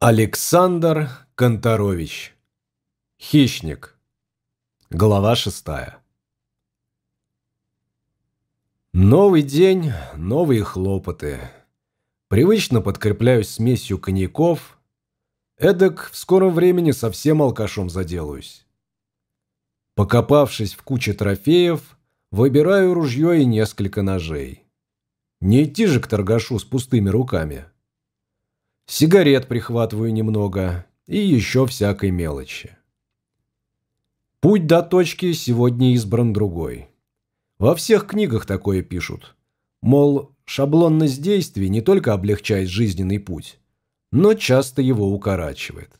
Александр Конторович Хищник Глава шестая Новый день, новые хлопоты. Привычно подкрепляюсь смесью коньяков. Эдак в скором времени совсем алкашом заделаюсь. Покопавшись в куче трофеев, выбираю ружье и несколько ножей. Не идти же к торгашу с пустыми руками. Сигарет прихватываю немного и еще всякой мелочи. Путь до точки сегодня избран другой. Во всех книгах такое пишут. Мол, шаблонность действий не только облегчает жизненный путь, но часто его укорачивает.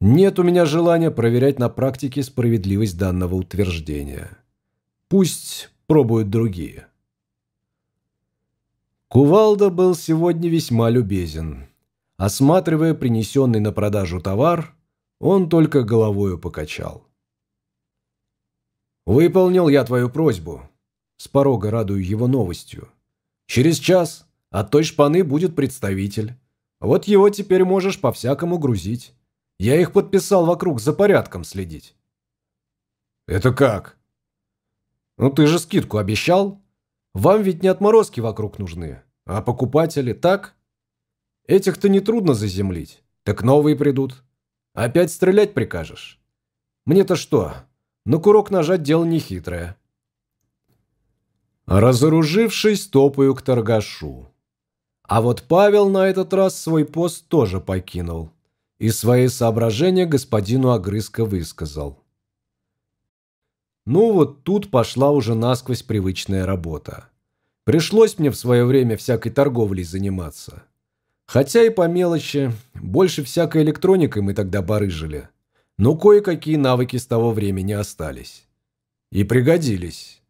Нет у меня желания проверять на практике справедливость данного утверждения. Пусть пробуют другие. Кувалда был сегодня весьма любезен. Осматривая принесенный на продажу товар, он только головою покачал. «Выполнил я твою просьбу», – с порога радую его новостью. «Через час от той шпаны будет представитель. Вот его теперь можешь по-всякому грузить. Я их подписал вокруг за порядком следить». «Это как?» «Ну ты же скидку обещал?» Вам ведь не отморозки вокруг нужны, а покупатели, так? Этих-то нетрудно заземлить. Так новые придут. Опять стрелять прикажешь? Мне-то что? На курок нажать дело нехитрое. Разоружившись, топаю к торгашу. А вот Павел на этот раз свой пост тоже покинул. И свои соображения господину Огрызко высказал. Ну вот тут пошла уже насквозь привычная работа. Пришлось мне в свое время всякой торговлей заниматься. Хотя и по мелочи, больше всякой электроникой мы тогда барыжили. Но кое-какие навыки с того времени остались. И пригодились.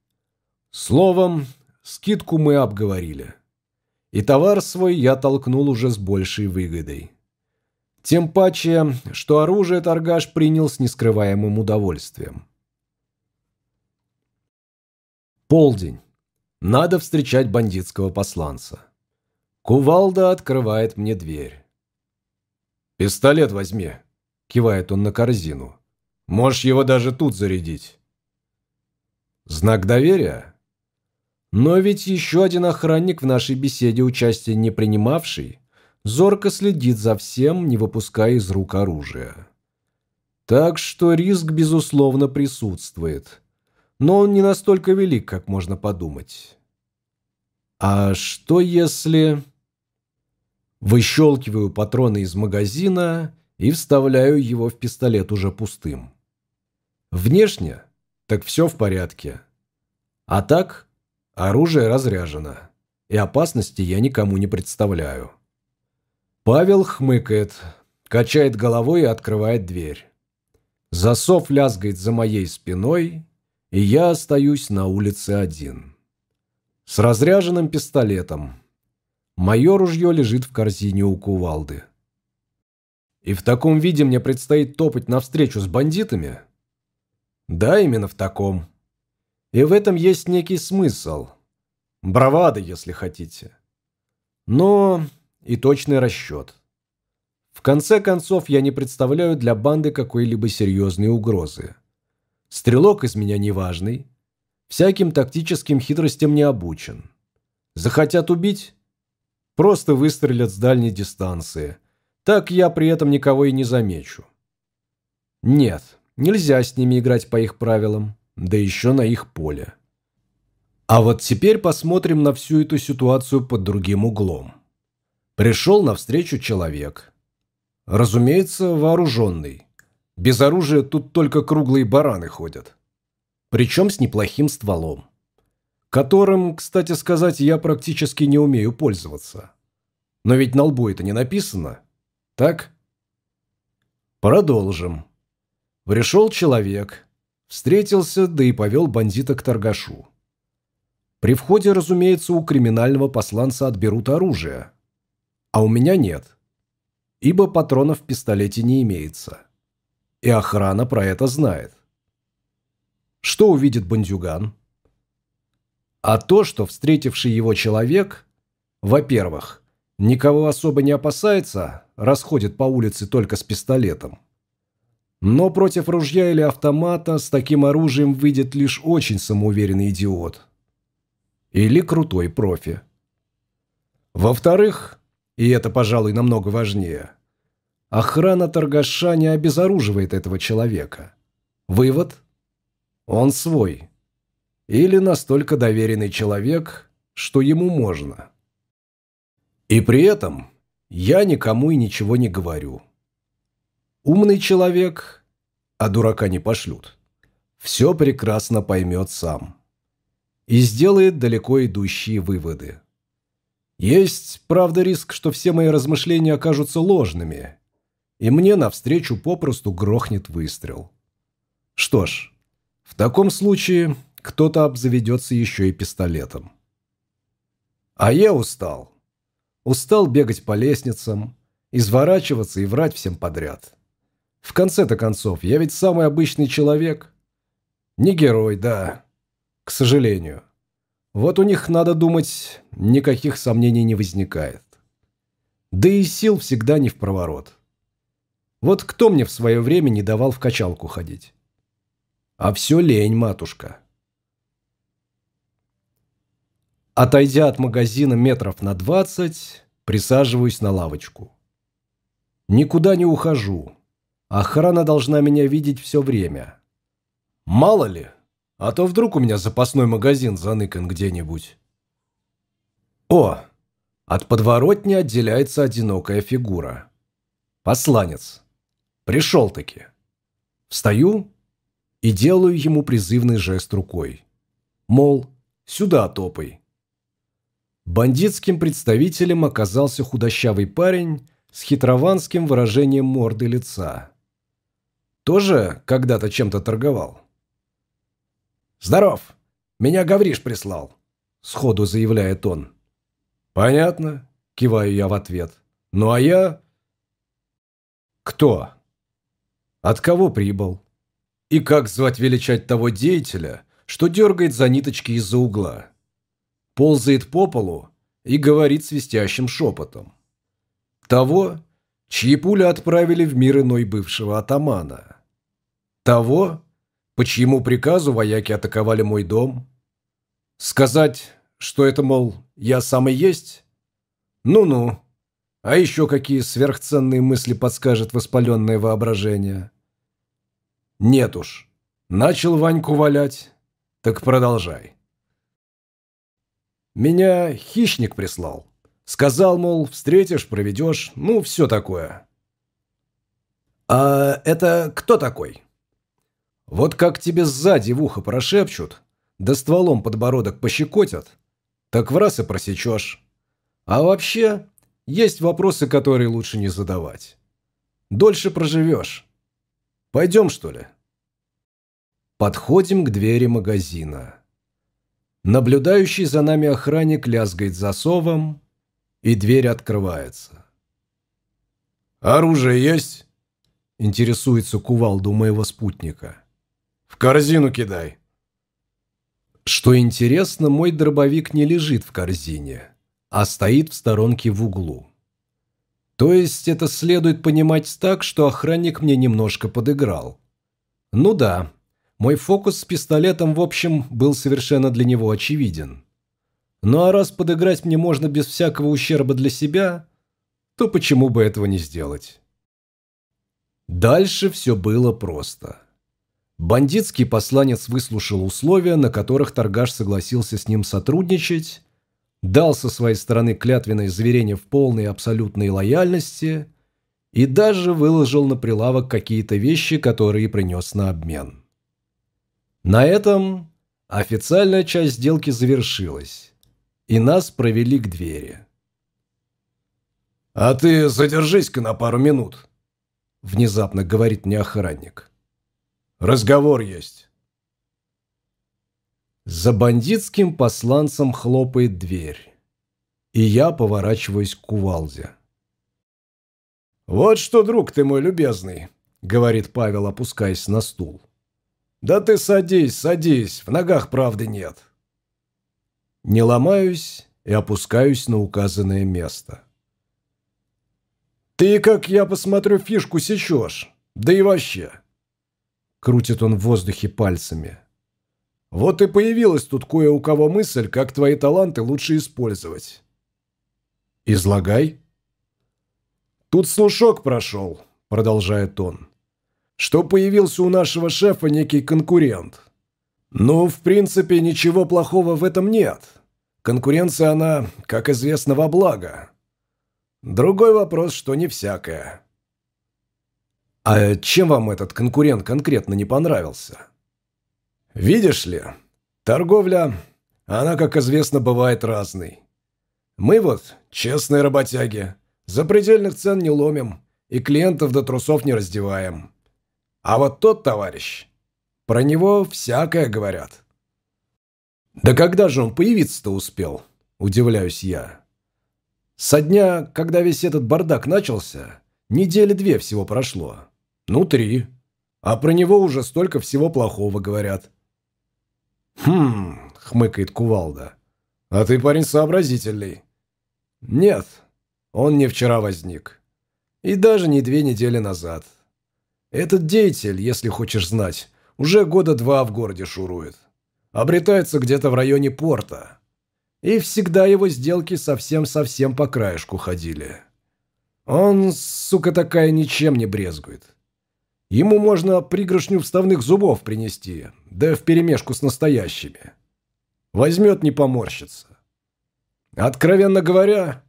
Словом, скидку мы обговорили. И товар свой я толкнул уже с большей выгодой. Тем паче, что оружие торгаш принял с нескрываемым удовольствием. Полдень. Надо встречать бандитского посланца. Кувалда открывает мне дверь. «Пистолет возьми», – кивает он на корзину. «Можешь его даже тут зарядить». Знак доверия? Но ведь еще один охранник в нашей беседе участия не принимавший, зорко следит за всем, не выпуская из рук оружия. Так что риск, безусловно, присутствует но он не настолько велик, как можно подумать. А что если... Выщелкиваю патроны из магазина и вставляю его в пистолет уже пустым. Внешне так все в порядке. А так оружие разряжено, и опасности я никому не представляю. Павел хмыкает, качает головой и открывает дверь. Засов лязгает за моей спиной, и я остаюсь на улице один. С разряженным пистолетом. Мое ружье лежит в корзине у кувалды. И в таком виде мне предстоит топать навстречу с бандитами? Да, именно в таком. И в этом есть некий смысл. Бравада, если хотите. Но и точный расчет. В конце концов, я не представляю для банды какой-либо серьезной угрозы. Стрелок из меня неважный, всяким тактическим хитростям не обучен. Захотят убить? Просто выстрелят с дальней дистанции. Так я при этом никого и не замечу. Нет, нельзя с ними играть по их правилам, да еще на их поле. А вот теперь посмотрим на всю эту ситуацию под другим углом. Пришел навстречу человек. Разумеется, вооруженный. Без оружия тут только круглые бараны ходят. Причем с неплохим стволом. Которым, кстати сказать, я практически не умею пользоваться. Но ведь на лбу это не написано. Так? Продолжим. Пришел человек, встретился, да и повел бандита к торгашу. При входе, разумеется, у криминального посланца отберут оружие. А у меня нет. Ибо патронов в пистолете не имеется. И охрана про это знает. Что увидит бандюган? А то, что встретивший его человек, во-первых, никого особо не опасается, расходит по улице только с пистолетом. Но против ружья или автомата с таким оружием выйдет лишь очень самоуверенный идиот. Или крутой профи. Во-вторых, и это, пожалуй, намного важнее, охрана торгаша не обезоруживает этого человека. Вывод – он свой. Или настолько доверенный человек, что ему можно. И при этом я никому и ничего не говорю. Умный человек, а дурака не пошлют, все прекрасно поймет сам. И сделает далеко идущие выводы. Есть, правда, риск, что все мои размышления окажутся ложными, и мне навстречу попросту грохнет выстрел. Что ж, в таком случае кто-то обзаведется еще и пистолетом. А я устал. Устал бегать по лестницам, изворачиваться и врать всем подряд. В конце-то концов, я ведь самый обычный человек. Не герой, да, к сожалению. Вот у них, надо думать, никаких сомнений не возникает. Да и сил всегда не в проворот. Вот кто мне в свое время не давал в качалку ходить? А все лень, матушка. Отойдя от магазина метров на двадцать, присаживаюсь на лавочку. Никуда не ухожу. Охрана должна меня видеть все время. Мало ли, а то вдруг у меня запасной магазин заныкан где-нибудь. О, от подворотни отделяется одинокая фигура. Посланец. Пришел-таки. Встаю и делаю ему призывный жест рукой. Мол, сюда топай. Бандитским представителем оказался худощавый парень с хитрованским выражением морды лица. Тоже когда-то чем-то торговал? «Здоров! Меня Гавриш прислал!» Сходу заявляет он. «Понятно», – киваю я в ответ. «Ну а я...» «Кто? От кого прибыл? И как звать величать того деятеля, что дергает за ниточки из-за угла?» ползает по полу и говорит свистящим шепотом. Того, чьи пули отправили в мир иной бывшего атамана. Того, по чьему приказу вояки атаковали мой дом. Сказать, что это, мол, я сам и есть? Ну-ну. А еще какие сверхценные мысли подскажет воспаленное воображение? Нет уж. Начал Ваньку валять, так продолжай. Меня хищник прислал. Сказал, мол, встретишь, проведешь, ну, все такое. А это кто такой? Вот как тебе сзади в ухо прошепчут, да стволом подбородок пощекотят, так в раз и просечешь. А вообще, есть вопросы, которые лучше не задавать. Дольше проживешь. Пойдем, что ли? Подходим к двери магазина. Наблюдающий за нами охранник лязгает засовом, и дверь открывается. «Оружие есть?» – интересуется кувалду моего спутника. «В корзину кидай». Что интересно, мой дробовик не лежит в корзине, а стоит в сторонке в углу. То есть это следует понимать так, что охранник мне немножко подыграл. Ну да, мой фокус с пистолетом, в общем, был совершенно для него очевиден. Ну а раз подыграть мне можно без всякого ущерба для себя, то почему бы этого не сделать? Дальше все было просто. Бандитский посланец выслушал условия, на которых торгаш согласился с ним сотрудничать, дал со своей стороны клятвенное заверение в полной и абсолютной лояльности и даже выложил на прилавок какие-то вещи, которые принес на обмен. На этом официальная часть сделки завершилась, и нас провели к двери. «А ты задержись-ка на пару минут», – внезапно говорит мне охранник. «Разговор есть». За бандитским посланцем хлопает дверь, и я поворачиваюсь к кувалде. «Вот что, друг ты мой любезный», – говорит Павел, опускаясь на стул. «Да ты садись, садись, в ногах правды нет». Не ломаюсь и опускаюсь на указанное место. «Ты, как я посмотрю, фишку сечешь. Да и вообще». Крутит он в воздухе пальцами. «Вот и появилась тут кое у кого мысль, как твои таланты лучше использовать». «Излагай». «Тут слушок прошел», — продолжает он, «что появился у нашего шефа некий конкурент. Ну, в принципе, ничего плохого в этом нет. Конкуренция, она, как известно, во благо. Другой вопрос, что не всякое». «А чем вам этот конкурент конкретно не понравился?» «Видишь ли, торговля, она, как известно, бывает разной. Мы вот честные работяги, запредельных цен не ломим и клиентов до трусов не раздеваем. А вот тот товарищ, про него всякое говорят». «Да когда же он появиться-то успел?» – удивляюсь я. «Со дня, когда весь этот бардак начался, недели две всего прошло. Ну, три. А про него уже столько всего плохого говорят». «Хм...» – хмыкает Кувалда. «А ты парень сообразительный». «Нет, он не вчера возник. И даже не две недели назад. Этот деятель, если хочешь знать, уже года два в городе шурует. Обретается где-то в районе порта. И всегда его сделки совсем-совсем по краешку ходили. Он, сука такая, ничем не брезгует. Ему можно пригоршню вставных зубов принести, да вперемешку с настоящими. Возьмет, не поморщится. Откровенно говоря,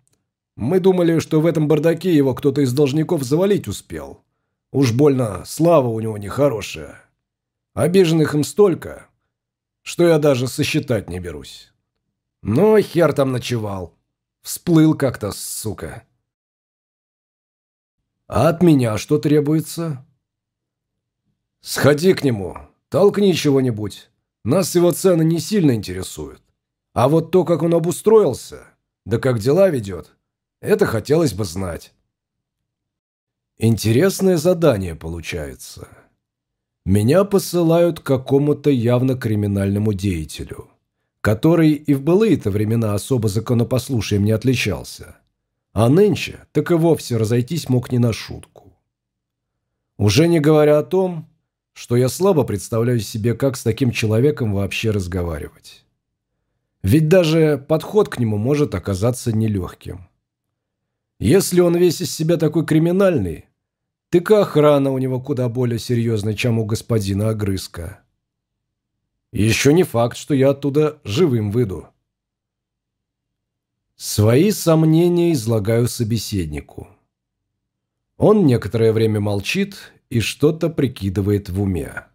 мы думали, что в этом бардаке его кто-то из должников завалить успел. Уж больно слава у него нехорошая. Обиженных им столько, что я даже сосчитать не берусь. Но хер там ночевал. Всплыл как-то, сука. А от меня что требуется? Сходи к нему, толкни чего-нибудь. Нас его цены не сильно интересуют. А вот то, как он обустроился, да как дела ведет, это хотелось бы знать. Интересное задание получается. Меня посылают к какому-то явно криминальному деятелю, который и в былые-то времена особо законопослушием не отличался. А нынче так и вовсе разойтись мог не на шутку. Уже не говоря о том, что я слабо представляю себе, как с таким человеком вообще разговаривать. Ведь даже подход к нему может оказаться нелегким. Если он весь из себя такой криминальный, так и охрана у него куда более серьезная, чем у господина Огрызка. Еще не факт, что я оттуда живым выйду. Свои сомнения излагаю собеседнику. Он некоторое время молчит и что-то прикидывает в уме.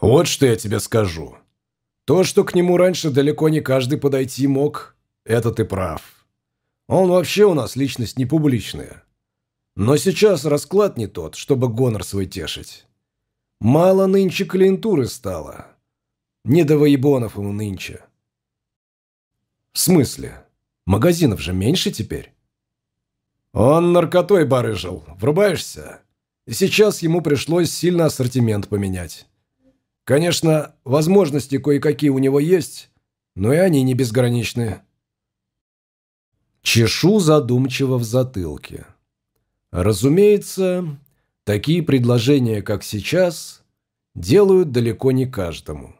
«Вот что я тебе скажу. То, что к нему раньше далеко не каждый подойти мог, это ты прав. Он вообще у нас личность не публичная. Но сейчас расклад не тот, чтобы гонор свой тешить. Мало нынче клиентуры стало. Не до воебонов ему нынче». «В смысле? Магазинов же меньше теперь?» Он наркотой барыжил. Врубаешься? И сейчас ему пришлось сильно ассортимент поменять. Конечно, возможности кое-какие у него есть, но и они не безграничны. Чешу задумчиво в затылке. Разумеется, такие предложения, как сейчас, делают далеко не каждому.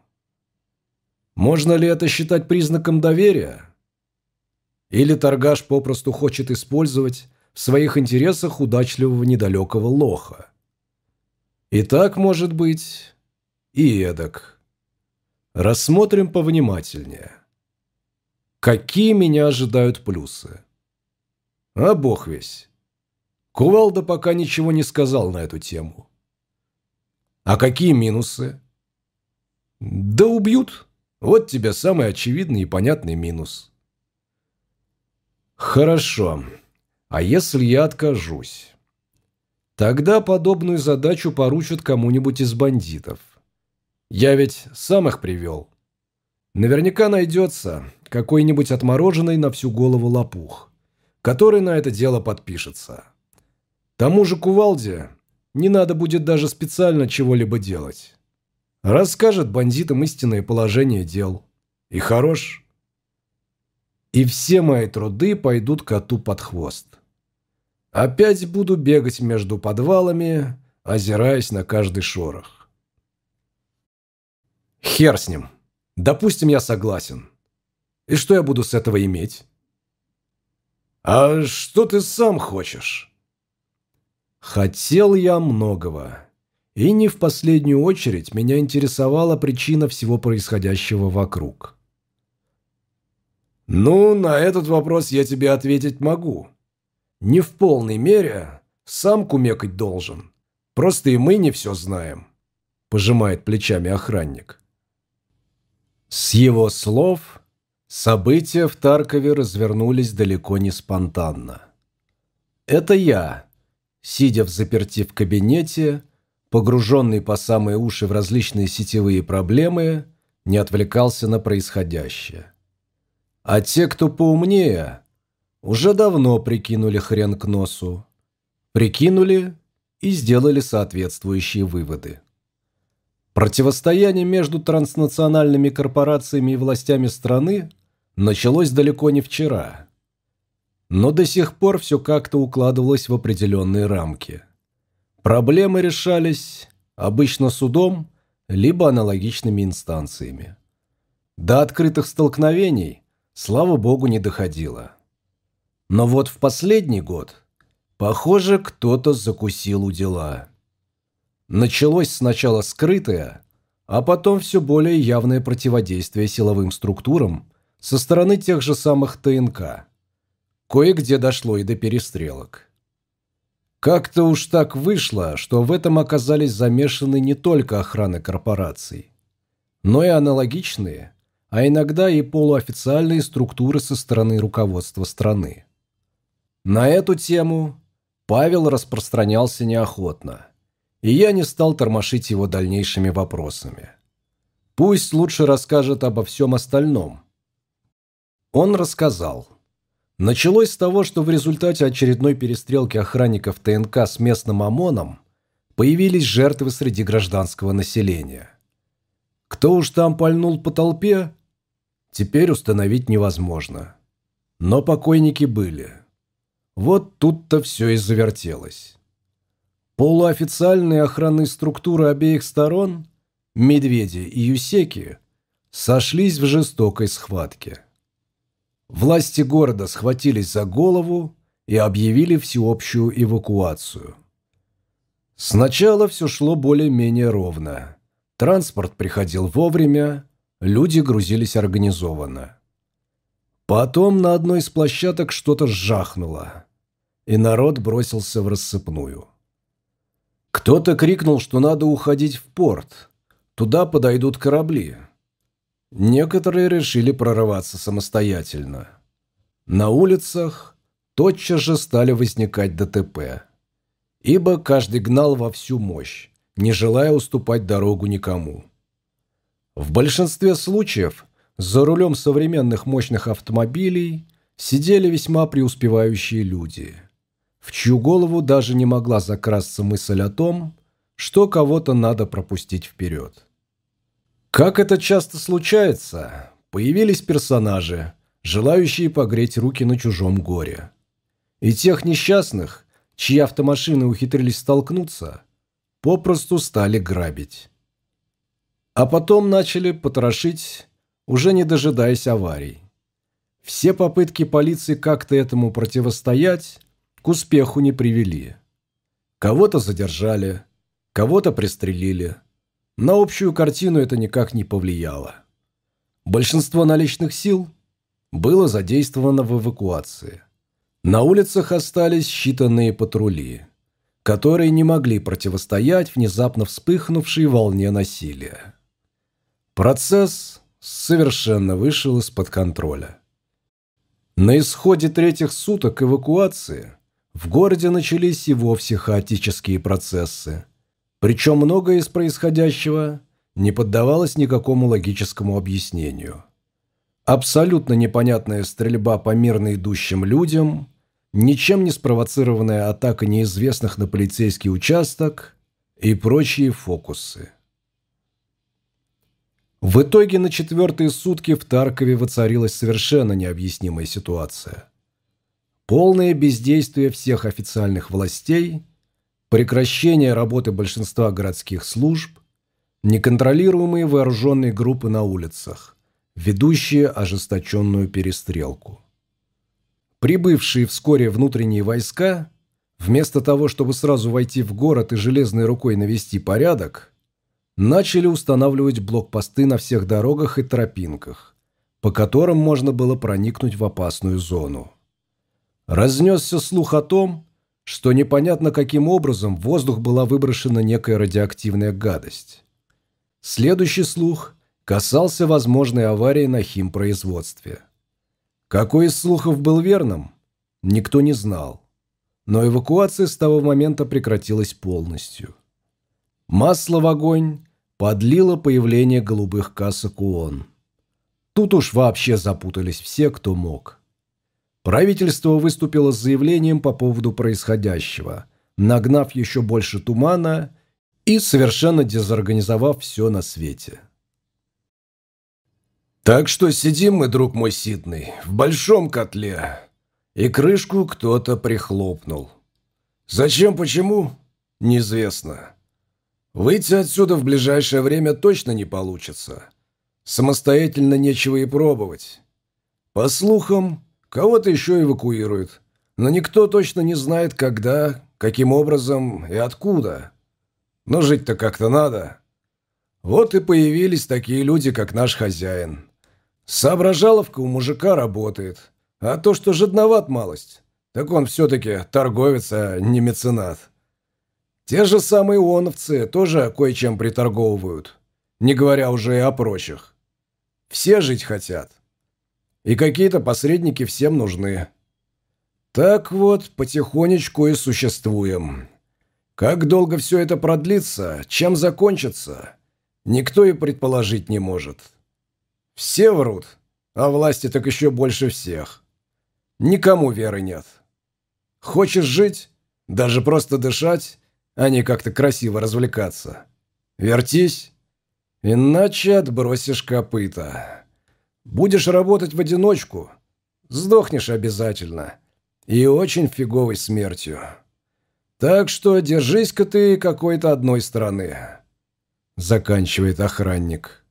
Можно ли это считать признаком доверия? Или торгаш попросту хочет использовать в своих интересах удачливого недалекого лоха. И так может быть, и эдак. Рассмотрим повнимательнее. Какие меня ожидают плюсы? А бог весь. Кувалда пока ничего не сказал на эту тему. А какие минусы? Да убьют. Вот тебе самый очевидный и понятный минус. Хорошо. А если я откажусь? Тогда подобную задачу поручат кому-нибудь из бандитов. Я ведь сам их привел. Наверняка найдется какой-нибудь отмороженный на всю голову лопух, который на это дело подпишется. Тому же кувалде не надо будет даже специально чего-либо делать. Расскажет бандитам истинное положение дел. И хорош. И все мои труды пойдут коту под хвост. Опять буду бегать между подвалами, озираясь на каждый шорох. Хер с ним. Допустим, я согласен. И что я буду с этого иметь? А что ты сам хочешь? Хотел я многого. И не в последнюю очередь меня интересовала причина всего происходящего вокруг. «Ну, на этот вопрос я тебе ответить могу. Не в полной мере, сам кумекать должен. Просто и мы не все знаем», – пожимает плечами охранник. С его слов события в Таркове развернулись далеко не спонтанно. Это я, сидя в заперти в кабинете, погруженный по самые уши в различные сетевые проблемы, не отвлекался на происходящее. А те, кто поумнее, уже давно прикинули хрен к носу. Прикинули и сделали соответствующие выводы. Противостояние между транснациональными корпорациями и властями страны началось далеко не вчера. Но до сих пор все как-то укладывалось в определенные рамки. Проблемы решались обычно судом, либо аналогичными инстанциями. До открытых столкновений – слава богу, не доходило. Но вот в последний год, похоже, кто-то закусил у дела. Началось сначала скрытое, а потом все более явное противодействие силовым структурам со стороны тех же самых ТНК. Кое-где дошло и до перестрелок. Как-то уж так вышло, что в этом оказались замешаны не только охраны корпораций, но и аналогичные – а иногда и полуофициальные структуры со стороны руководства страны. На эту тему Павел распространялся неохотно, и я не стал тормошить его дальнейшими вопросами. Пусть лучше расскажет обо всем остальном. Он рассказал. Началось с того, что в результате очередной перестрелки охранников ТНК с местным ОМОНом появились жертвы среди гражданского населения. Кто уж там пальнул по толпе, теперь установить невозможно. Но покойники были. Вот тут-то все и завертелось. Полуофициальные охранные структуры обеих сторон, медведи и юсеки, сошлись в жестокой схватке. Власти города схватились за голову и объявили всеобщую эвакуацию. Сначала все шло более-менее ровно. Транспорт приходил вовремя, Люди грузились организованно. Потом на одной из площадок что-то жахнуло, и народ бросился в рассыпную. Кто-то крикнул, что надо уходить в порт. Туда подойдут корабли. Некоторые решили прорываться самостоятельно. На улицах тотчас же стали возникать ДТП. Ибо каждый гнал во всю мощь, не желая уступать дорогу никому. В большинстве случаев за рулем современных мощных автомобилей сидели весьма преуспевающие люди, в чью голову даже не могла закрасться мысль о том, что кого-то надо пропустить вперед. Как это часто случается, появились персонажи, желающие погреть руки на чужом горе. И тех несчастных, чьи автомашины ухитрились столкнуться, попросту стали грабить. А потом начали потрошить, уже не дожидаясь аварий. Все попытки полиции как-то этому противостоять к успеху не привели. Кого-то задержали, кого-то пристрелили. На общую картину это никак не повлияло. Большинство наличных сил было задействовано в эвакуации. На улицах остались считанные патрули, которые не могли противостоять внезапно вспыхнувшей волне насилия. Процесс совершенно вышел из-под контроля. На исходе третьих суток эвакуации в городе начались и вовсе хаотические процессы. Причем многое из происходящего не поддавалось никакому логическому объяснению. Абсолютно непонятная стрельба по мирно идущим людям, ничем не спровоцированная атака неизвестных на полицейский участок и прочие фокусы. В итоге на четвертые сутки в Таркове воцарилась совершенно необъяснимая ситуация. Полное бездействие всех официальных властей, прекращение работы большинства городских служб, неконтролируемые вооруженные группы на улицах, ведущие ожесточенную перестрелку. Прибывшие вскоре внутренние войска, вместо того, чтобы сразу войти в город и железной рукой навести порядок, начали устанавливать блокпосты на всех дорогах и тропинках, по которым можно было проникнуть в опасную зону. Разнесся слух о том, что непонятно каким образом в воздух была выброшена некая радиоактивная гадость. Следующий слух касался возможной аварии на химпроизводстве. Какой из слухов был верным, никто не знал, но эвакуация с того момента прекратилась полностью. Масло в огонь подлило появление голубых касок ООН. Тут уж вообще запутались все, кто мог. Правительство выступило с заявлением по поводу происходящего, нагнав еще больше тумана и совершенно дезорганизовав все на свете. Так что сидим мы, друг мой Сидный, в большом котле, и крышку кто-то прихлопнул. Зачем, почему, неизвестно. Выйти отсюда в ближайшее время точно не получится. Самостоятельно нечего и пробовать. По слухам, Кого-то еще эвакуируют, но никто точно не знает, когда, каким образом и откуда. Но жить-то как-то надо. Вот и появились такие люди, как наш хозяин. Соображаловка у мужика работает, а то, что жадноват малость, так он все-таки торговец, а не меценат. Те же самые ООНовцы тоже кое-чем приторговывают, не говоря уже и о прочих. Все жить хотят. И какие-то посредники всем нужны. Так вот, потихонечку и существуем. Как долго все это продлится, чем закончится, никто и предположить не может. Все врут, а власти так еще больше всех. Никому веры нет. Хочешь жить, даже просто дышать, а не как-то красиво развлекаться. Вертись, иначе отбросишь копыта. Будешь работать в одиночку, сдохнешь обязательно. И очень фиговой смертью. Так что держись-ка ты какой-то одной стороны. Заканчивает охранник.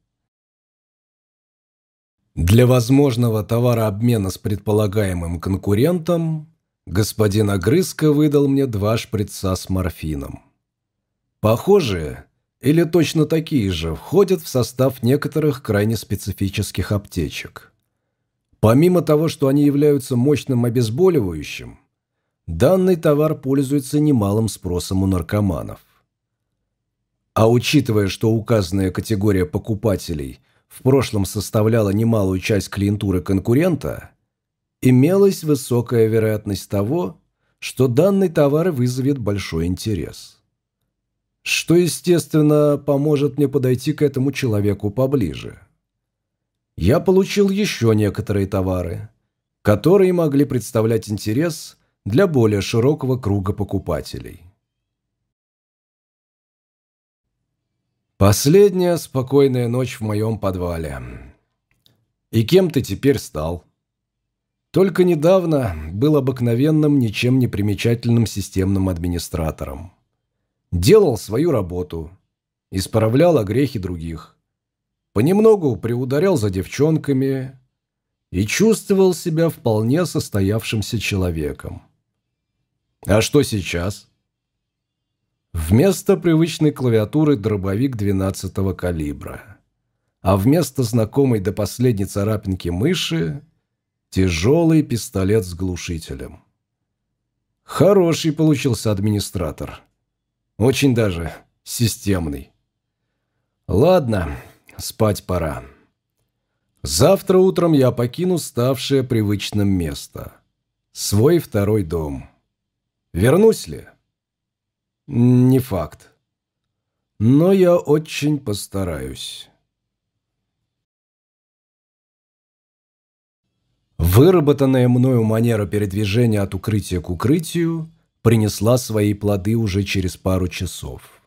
Для возможного товарообмена с предполагаемым конкурентом господин Огрызко выдал мне два шприца с морфином. Похожие, или точно такие же входят в состав некоторых крайне специфических аптечек. Помимо того, что они являются мощным обезболивающим, данный товар пользуется немалым спросом у наркоманов. А учитывая, что указанная категория покупателей в прошлом составляла немалую часть клиентуры конкурента, имелась высокая вероятность того, что данный товар вызовет большой интерес что, естественно, поможет мне подойти к этому человеку поближе. Я получил еще некоторые товары, которые могли представлять интерес для более широкого круга покупателей. Последняя спокойная ночь в моем подвале. И кем ты теперь стал? Только недавно был обыкновенным, ничем не примечательным системным администратором делал свою работу, исправлял огрехи других, понемногу приударял за девчонками и чувствовал себя вполне состоявшимся человеком. А что сейчас? Вместо привычной клавиатуры дробовик 12-го калибра, а вместо знакомой до последней царапинки мыши тяжелый пистолет с глушителем. Хороший получился администратор. Очень даже системный. Ладно, спать пора. Завтра утром я покину ставшее привычным место. Свой второй дом. Вернусь ли? Не факт. Но я очень постараюсь. Выработанная мною манера передвижения от укрытия к укрытию принесла свои плоды уже через пару часов.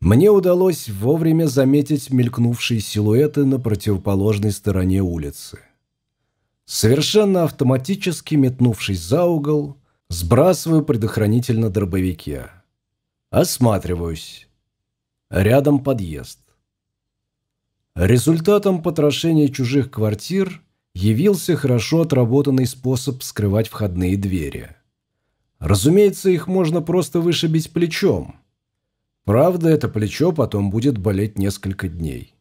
Мне удалось вовремя заметить мелькнувшие силуэты на противоположной стороне улицы. Совершенно автоматически метнувшись за угол, сбрасываю предохранитель на дробовике. Осматриваюсь. Рядом подъезд. Результатом потрошения чужих квартир явился хорошо отработанный способ скрывать входные двери. Разумеется, их можно просто вышибить плечом. Правда, это плечо потом будет болеть несколько дней.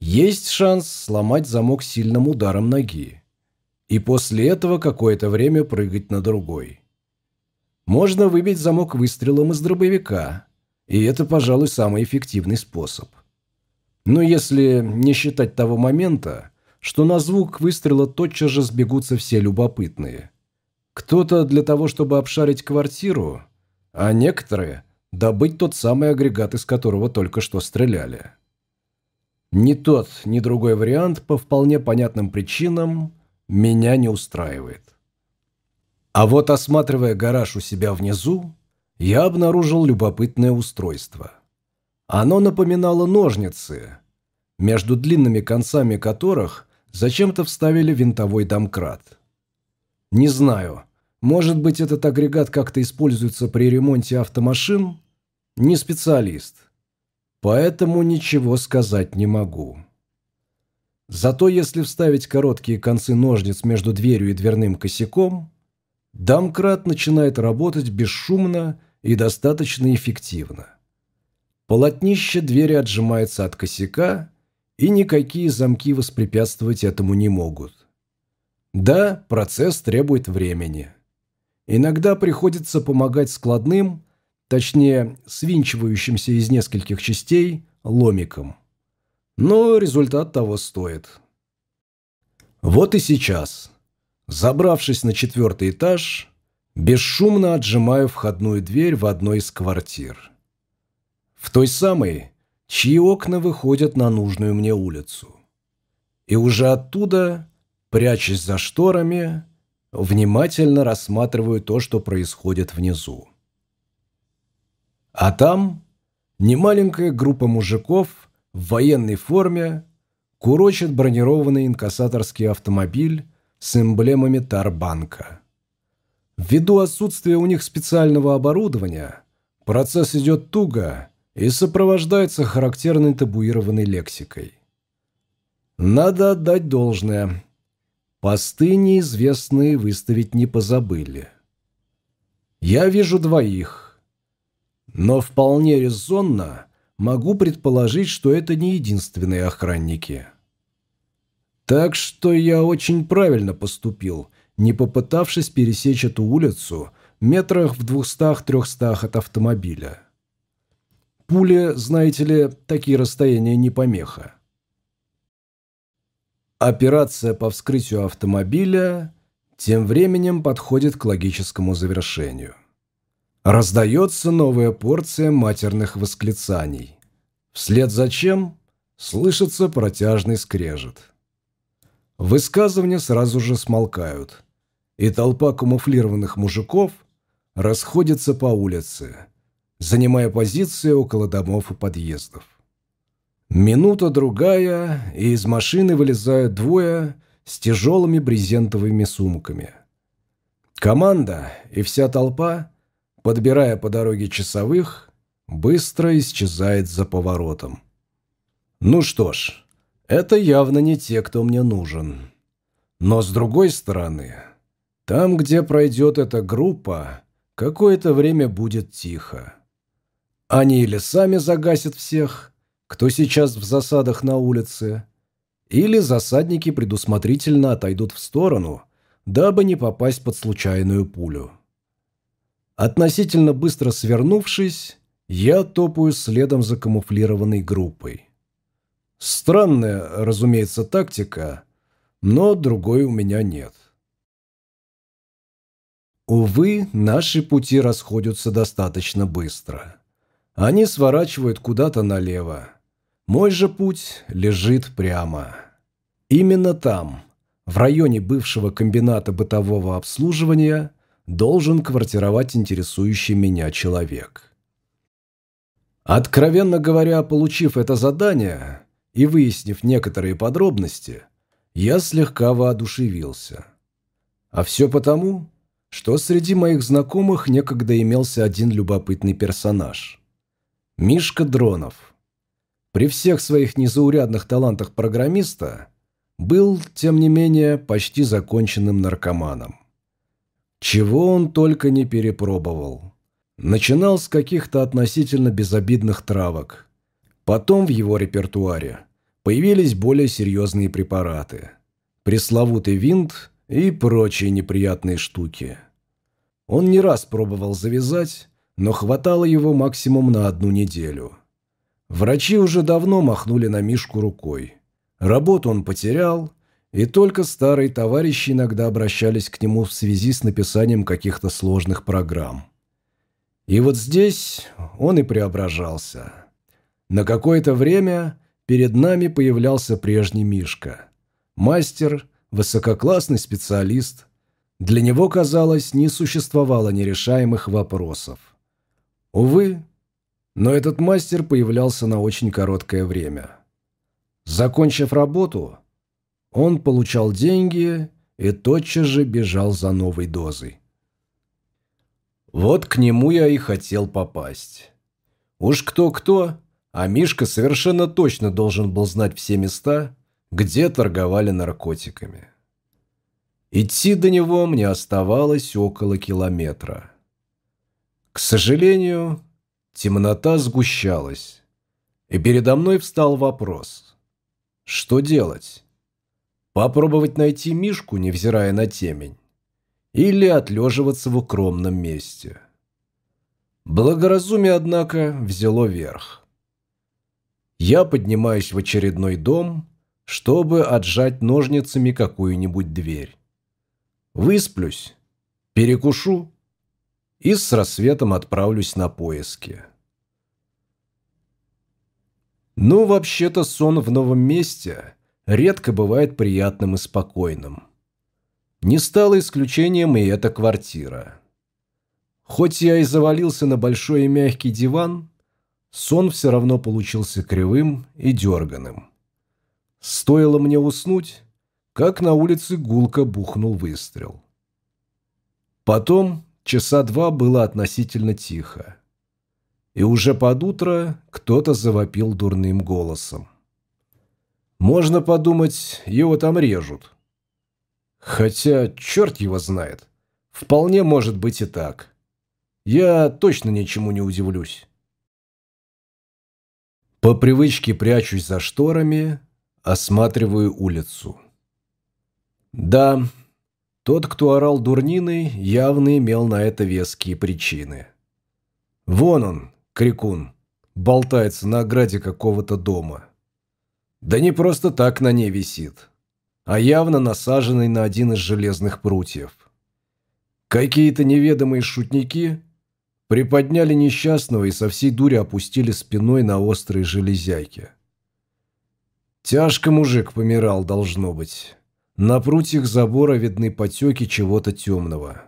Есть шанс сломать замок сильным ударом ноги. И после этого какое-то время прыгать на другой. Можно выбить замок выстрелом из дробовика, и это, пожалуй, самый эффективный способ. Но если не считать того момента, что на звук выстрела тотчас же сбегутся все любопытные. Кто-то для того, чтобы обшарить квартиру, а некоторые – добыть тот самый агрегат, из которого только что стреляли. Ни тот, ни другой вариант по вполне понятным причинам меня не устраивает. А вот осматривая гараж у себя внизу, я обнаружил любопытное устройство. Оно напоминало ножницы, между длинными концами которых зачем-то вставили винтовой домкрат. Не знаю, может быть этот агрегат как-то используется при ремонте автомашин? Не специалист. Поэтому ничего сказать не могу. Зато если вставить короткие концы ножниц между дверью и дверным косяком, Домкрат начинает работать бесшумно и достаточно эффективно. Полотнище двери отжимается от косяка, и никакие замки воспрепятствовать этому не могут. Да, процесс требует времени. Иногда приходится помогать складным, точнее, свинчивающимся из нескольких частей, ломиком. Но результат того стоит. Вот и сейчас – Забравшись на четвертый этаж, бесшумно отжимаю входную дверь в одной из квартир. В той самой, чьи окна выходят на нужную мне улицу. И уже оттуда, прячась за шторами, внимательно рассматриваю то, что происходит внизу. А там немаленькая группа мужиков в военной форме курочит бронированный инкассаторский автомобиль с эмблемами Тарбанка. Ввиду отсутствия у них специального оборудования, процесс идет туго и сопровождается характерной табуированной лексикой. Надо отдать должное. Посты неизвестные выставить не позабыли. Я вижу двоих, но вполне резонно могу предположить, что это не единственные охранники. Так что я очень правильно поступил, не попытавшись пересечь эту улицу метрах в двухстах-трехстах от автомобиля. Пули, знаете ли, такие расстояния не помеха. Операция по вскрытию автомобиля тем временем подходит к логическому завершению. Раздается новая порция матерных восклицаний. Вслед за чем слышится протяжный скрежет. Высказывания сразу же смолкают, и толпа камуфлированных мужиков расходится по улице, занимая позиции около домов и подъездов. Минута-другая, и из машины вылезают двое с тяжелыми брезентовыми сумками. Команда и вся толпа, подбирая по дороге часовых, быстро исчезает за поворотом. Ну что ж, это явно не те, кто мне нужен. Но с другой стороны, там, где пройдет эта группа, какое-то время будет тихо. Они или сами загасят всех, кто сейчас в засадах на улице, или засадники предусмотрительно отойдут в сторону, дабы не попасть под случайную пулю. Относительно быстро свернувшись, я топаю следом за камуфлированной группой. Странная, разумеется, тактика, но другой у меня нет. Увы, наши пути расходятся достаточно быстро. Они сворачивают куда-то налево. Мой же путь лежит прямо. Именно там, в районе бывшего комбината бытового обслуживания, должен квартировать интересующий меня человек. Откровенно говоря, получив это задание, и выяснив некоторые подробности, я слегка воодушевился. А все потому, что среди моих знакомых некогда имелся один любопытный персонаж. Мишка Дронов. При всех своих незаурядных талантах программиста был, тем не менее, почти законченным наркоманом. Чего он только не перепробовал. Начинал с каких-то относительно безобидных травок. Потом в его репертуаре появились более серьезные препараты. Пресловутый винт и прочие неприятные штуки. Он не раз пробовал завязать, но хватало его максимум на одну неделю. Врачи уже давно махнули на Мишку рукой. Работу он потерял, и только старые товарищи иногда обращались к нему в связи с написанием каких-то сложных программ. И вот здесь он и преображался. На какое-то время перед нами появлялся прежний Мишка. Мастер, высококлассный специалист. Для него, казалось, не существовало нерешаемых вопросов. Увы, но этот мастер появлялся на очень короткое время. Закончив работу, он получал деньги и тотчас же бежал за новой дозой. Вот к нему я и хотел попасть. Уж кто-кто, а Мишка совершенно точно должен был знать все места, где торговали наркотиками. Идти до него мне оставалось около километра. К сожалению, темнота сгущалась, и передо мной встал вопрос. Что делать? Попробовать найти Мишку, невзирая на темень? или отлеживаться в укромном месте. Благоразумие, однако, взяло верх. Я поднимаюсь в очередной дом, чтобы отжать ножницами какую-нибудь дверь. Высплюсь, перекушу и с рассветом отправлюсь на поиски. Ну, вообще-то сон в новом месте редко бывает приятным и спокойным. Не стало исключением и эта квартира. Хоть я и завалился на большой и мягкий диван, сон все равно получился кривым и дерганым. Стоило мне уснуть, как на улице гулко бухнул выстрел. Потом часа два было относительно тихо. И уже под утро кто-то завопил дурным голосом. Можно подумать, его там режут. Хотя, черт его знает. Вполне может быть и так. Я точно ничему не удивлюсь. По привычке прячусь за шторами, осматриваю улицу. Да, тот, кто орал дурниной, явно имел на это веские причины. Вон он, крикун, болтается на ограде какого-то дома. Да не просто так на ней висит а явно насаженный на один из железных прутьев. Какие-то неведомые шутники приподняли несчастного и со всей дури опустили спиной на острые железяки. Тяжко мужик помирал, должно быть. На прутьях забора видны потеки чего-то темного.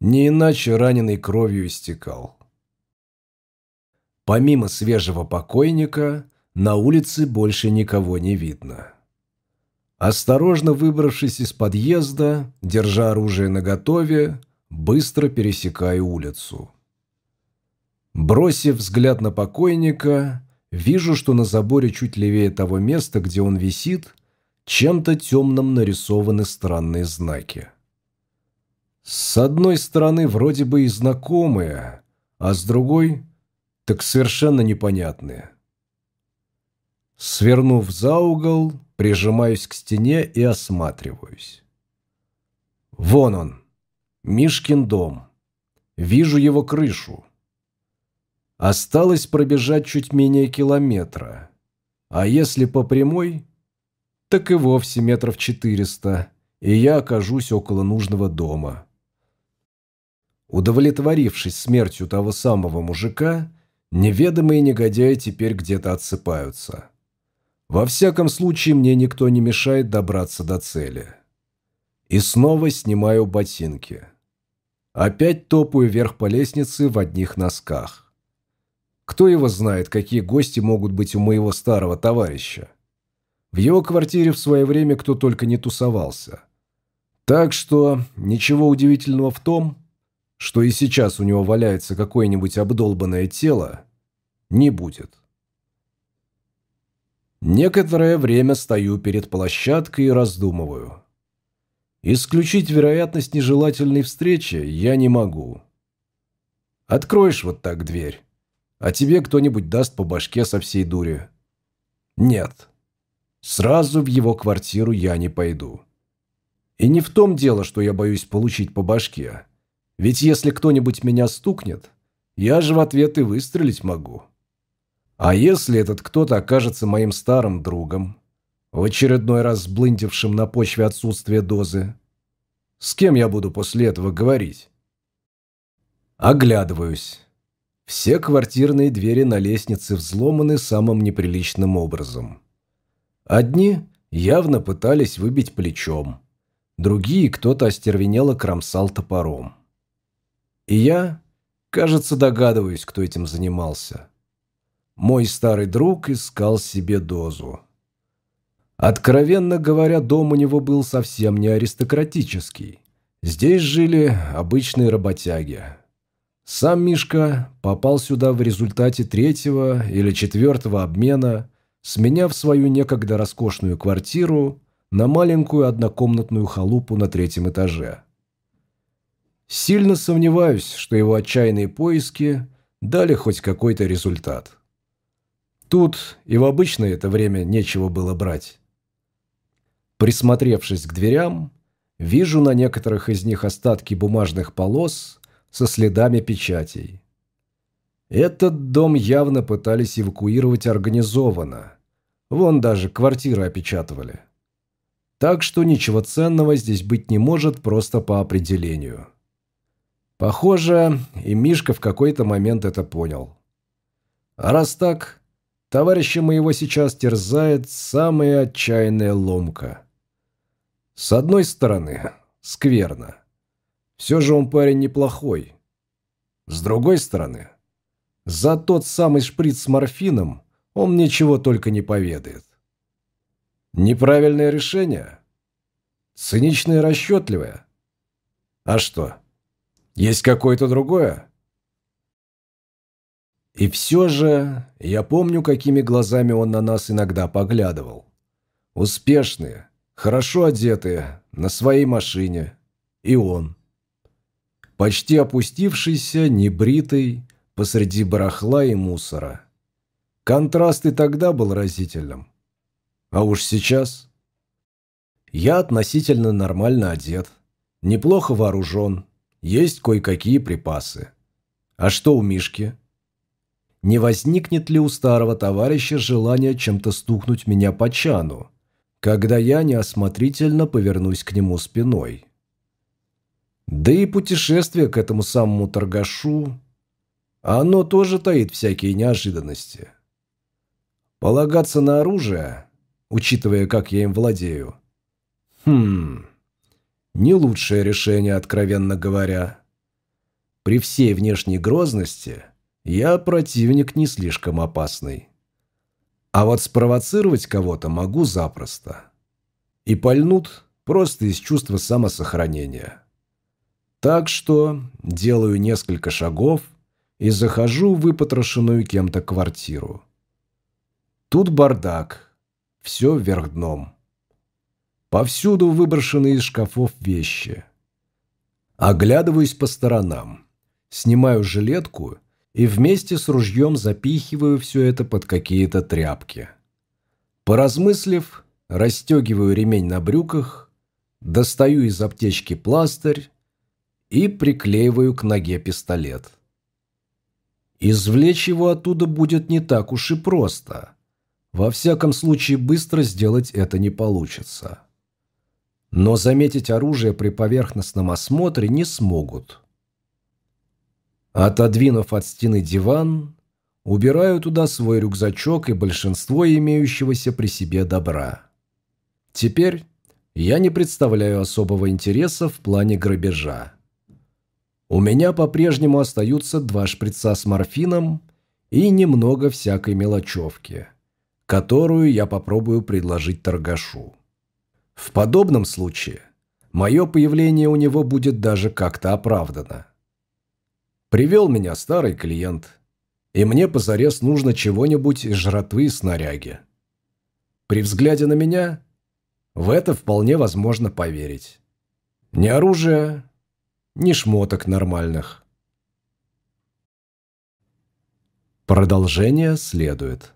Не иначе раненый кровью истекал. Помимо свежего покойника, на улице больше никого не видно. Осторожно выбравшись из подъезда, держа оружие наготове, быстро пересекаю улицу. Бросив взгляд на покойника, вижу, что на заборе чуть левее того места, где он висит, чем-то темным нарисованы странные знаки. С одной стороны, вроде бы и знакомые, а с другой – так совершенно непонятные. Свернув за угол, прижимаюсь к стене и осматриваюсь. Вон он, Мишкин дом. Вижу его крышу. Осталось пробежать чуть менее километра. А если по прямой, так и вовсе метров четыреста, и я окажусь около нужного дома. Удовлетворившись смертью того самого мужика, неведомые негодяи теперь где-то отсыпаются. Во всяком случае, мне никто не мешает добраться до цели. И снова снимаю ботинки. Опять топаю вверх по лестнице в одних носках. Кто его знает, какие гости могут быть у моего старого товарища? В его квартире в свое время кто только не тусовался. Так что ничего удивительного в том, что и сейчас у него валяется какое-нибудь обдолбанное тело, не будет. Некоторое время стою перед площадкой и раздумываю. Исключить вероятность нежелательной встречи я не могу. Откроешь вот так дверь, а тебе кто-нибудь даст по башке со всей дури. Нет. Сразу в его квартиру я не пойду. И не в том дело, что я боюсь получить по башке. Ведь если кто-нибудь меня стукнет, я же в ответ и выстрелить могу. А если этот кто-то окажется моим старым другом, в очередной раз сблындившим на почве отсутствия дозы, с кем я буду после этого говорить? Оглядываюсь. Все квартирные двери на лестнице взломаны самым неприличным образом. Одни явно пытались выбить плечом, другие кто-то остервенело кромсал топором. И я, кажется, догадываюсь, кто этим занимался. Мой старый друг искал себе дозу. Откровенно говоря, дом у него был совсем не аристократический. Здесь жили обычные работяги. Сам Мишка попал сюда в результате третьего или четвертого обмена, сменяв свою некогда роскошную квартиру на маленькую однокомнатную халупу на третьем этаже. Сильно сомневаюсь, что его отчаянные поиски дали хоть какой-то результат. Тут и в обычное это время нечего было брать. Присмотревшись к дверям, вижу на некоторых из них остатки бумажных полос со следами печатей. Этот дом явно пытались эвакуировать организованно. Вон даже квартиры опечатывали. Так что ничего ценного здесь быть не может просто по определению. Похоже, и Мишка в какой-то момент это понял. А раз так, Товарища моего сейчас терзает самая отчаянная ломка. С одной стороны, скверно. Все же он парень неплохой. С другой стороны, за тот самый шприц с морфином он ничего только не поведает. Неправильное решение? Циничное и расчетливое? А что, есть какое-то другое? И все же я помню, какими глазами он на нас иногда поглядывал. Успешные, хорошо одетые, на своей машине. И он. Почти опустившийся, небритый, посреди барахла и мусора. Контраст и тогда был разительным. А уж сейчас... Я относительно нормально одет, неплохо вооружен, есть кое-какие припасы. А что у Мишки? не возникнет ли у старого товарища желание чем-то стукнуть меня по чану, когда я неосмотрительно повернусь к нему спиной. Да и путешествие к этому самому торгашу, оно тоже таит всякие неожиданности. Полагаться на оружие, учитывая, как я им владею, хм, не лучшее решение, откровенно говоря. При всей внешней грозности – я противник не слишком опасный. А вот спровоцировать кого-то могу запросто. И пальнут просто из чувства самосохранения. Так что делаю несколько шагов и захожу в выпотрошенную кем-то квартиру. Тут бардак, все вверх дном. Повсюду выброшены из шкафов вещи. Оглядываюсь по сторонам, снимаю жилетку и вместе с ружьем запихиваю все это под какие-то тряпки. Поразмыслив, расстегиваю ремень на брюках, достаю из аптечки пластырь и приклеиваю к ноге пистолет. Извлечь его оттуда будет не так уж и просто. Во всяком случае, быстро сделать это не получится. Но заметить оружие при поверхностном осмотре не смогут. Отодвинув от стены диван, убираю туда свой рюкзачок и большинство имеющегося при себе добра. Теперь я не представляю особого интереса в плане грабежа. У меня по-прежнему остаются два шприца с морфином и немного всякой мелочевки. Которую я попробую предложить торгашу. В подобном случае мое появление у него будет даже как-то оправдано. Привел меня старый клиент, и мне позарез нужно чего-нибудь из жратвы и снаряги. При взгляде на меня в это вполне возможно поверить. Ни оружия, ни шмоток нормальных. Продолжение следует.